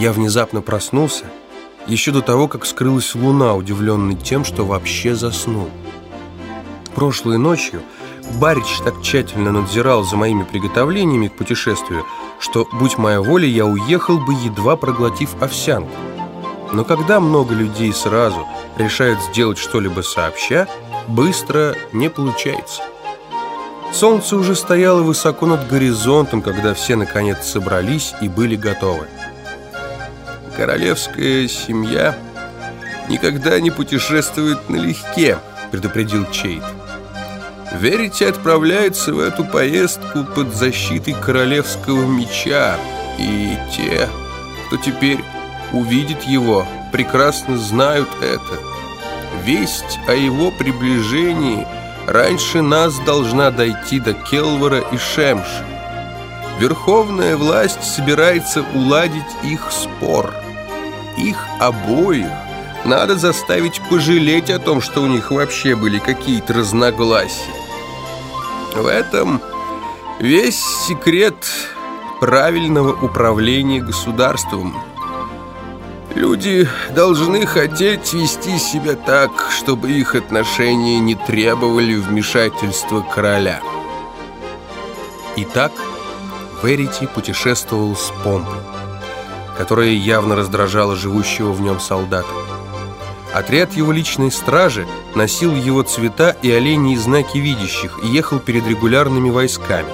Я внезапно проснулся, еще до того, как скрылась луна, удивленный тем, что вообще заснул. Прошлой ночью Барич так тщательно надзирал за моими приготовлениями к путешествию, что, будь моя воля, я уехал бы, едва проглотив овсянку. Но когда много людей сразу решают сделать что-либо сообща, быстро не получается. Солнце уже стояло высоко над горизонтом, когда все наконец собрались и были готовы. «Королевская семья никогда не путешествует налегке», — предупредил Чейт. Верите отправляется в эту поездку под защитой королевского меча, и те, кто теперь увидит его, прекрасно знают это. Весть о его приближении раньше нас должна дойти до Келвара и Шемши. Верховная власть собирается уладить их спор. Их обоих надо заставить пожалеть о том, что у них вообще были какие-то разногласия. В этом весь секрет правильного управления государством. Люди должны хотеть вести себя так, чтобы их отношения не требовали вмешательства короля. Итак, Верити путешествовал с помпой, которая явно раздражала живущего в нем солдата. Отряд его личной стражи носил его цвета и оленьи знаки видящих и ехал перед регулярными войсками.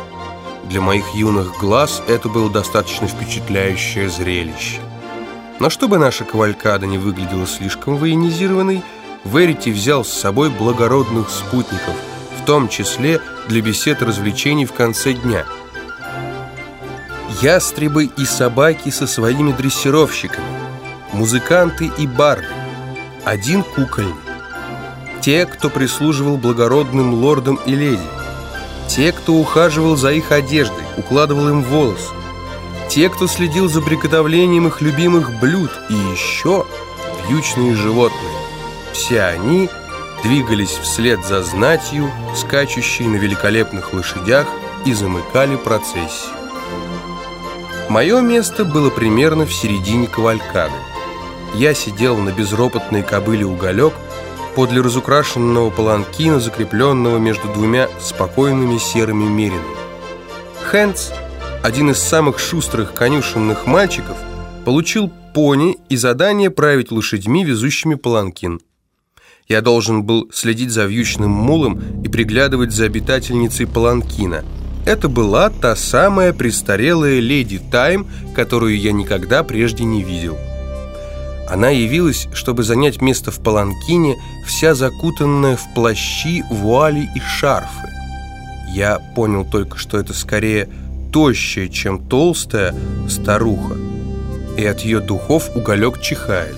Для моих юных глаз это было достаточно впечатляющее зрелище. Но чтобы наша кавалькада не выглядела слишком военизированной, Верити взял с собой благородных спутников, в том числе для бесед и развлечений в конце дня. Ястребы и собаки со своими дрессировщиками, музыканты и барды, один кукольник. Те, кто прислуживал благородным лордам и леди. Те, кто ухаживал за их одеждой, укладывал им волосы. Те, кто следил за приготовлением их любимых блюд. И еще вьючные животные. Все они двигались вслед за знатью, скачущей на великолепных лошадях и замыкали процессию. Мое место было примерно в середине кавалькады я сидел на безропотной кобыле уголек подле разукрашенного паланкина, закрепленного между двумя спокойными серыми меринами. Хэнс, один из самых шустрых конюшенных мальчиков, получил пони и задание править лошадьми, везущими паланкин. Я должен был следить за вьючным мулом и приглядывать за обитательницей паланкина. Это была та самая престарелая леди Тайм, которую я никогда прежде не видел. Она явилась, чтобы занять место в паланкине, вся закутанная в плащи, вуали и шарфы. Я понял только, что это скорее тощая, чем толстая старуха, и от ее духов уголек чихает.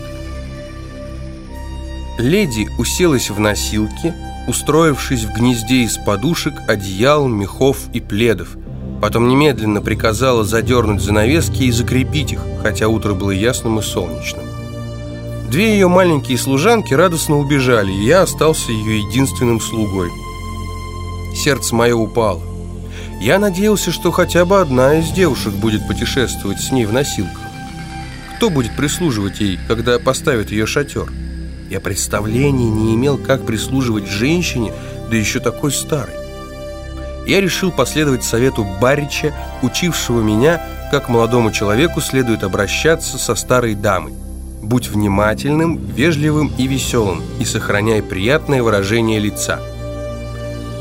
Леди уселась в носилки, устроившись в гнезде из подушек, одеял, мехов и пледов. Потом немедленно приказала задернуть занавески и закрепить их, хотя утро было ясным и солнечным. Две ее маленькие служанки радостно убежали, и я остался ее единственным слугой. Сердце мое упало. Я надеялся, что хотя бы одна из девушек будет путешествовать с ней в носилках. Кто будет прислуживать ей, когда поставят ее шатер? Я представления не имел, как прислуживать женщине, да еще такой старой. Я решил последовать совету Барича, учившего меня, как молодому человеку следует обращаться со старой дамой. Будь внимательным, вежливым и веселым и сохраняй приятное выражение лица.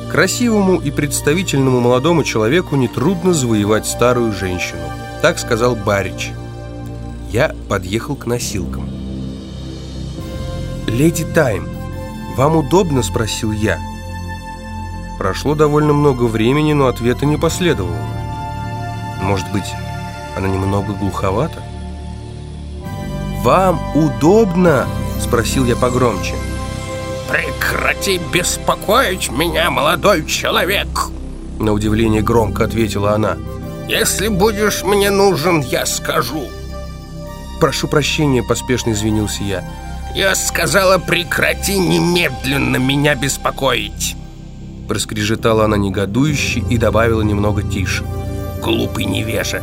Красивому и представительному молодому человеку нетрудно завоевать старую женщину. Так сказал Барич. Я подъехал к носилкам. «Леди Тайм, вам удобно?» – спросил я. Прошло довольно много времени, но ответа не последовало. Может быть, она немного глуховата? «Вам удобно?» – спросил я погромче. «Прекрати беспокоить меня, молодой человек!» На удивление громко ответила она. «Если будешь мне нужен, я скажу». «Прошу прощения», – поспешно извинился я. «Я сказала, прекрати немедленно меня беспокоить!» Проскрежетала она негодующе и добавила немного тише. «Глупый невежа!»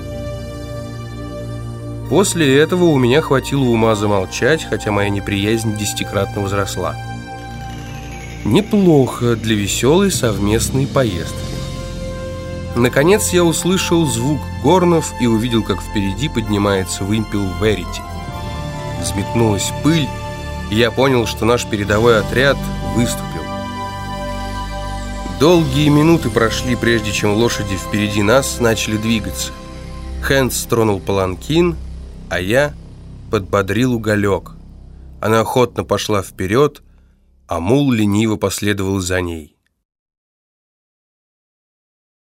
После этого у меня хватило ума замолчать, хотя моя неприязнь десятикратно возросла. Неплохо для веселой совместной поездки. Наконец я услышал звук горнов и увидел, как впереди поднимается вымпел Верити. Взметнулась пыль, и я понял, что наш передовой отряд выступил. Долгие минуты прошли, прежде чем лошади впереди нас начали двигаться. Хэнс тронул паланкин, а я подбодрил уголек. Она охотно пошла вперед, а мул лениво последовал за ней.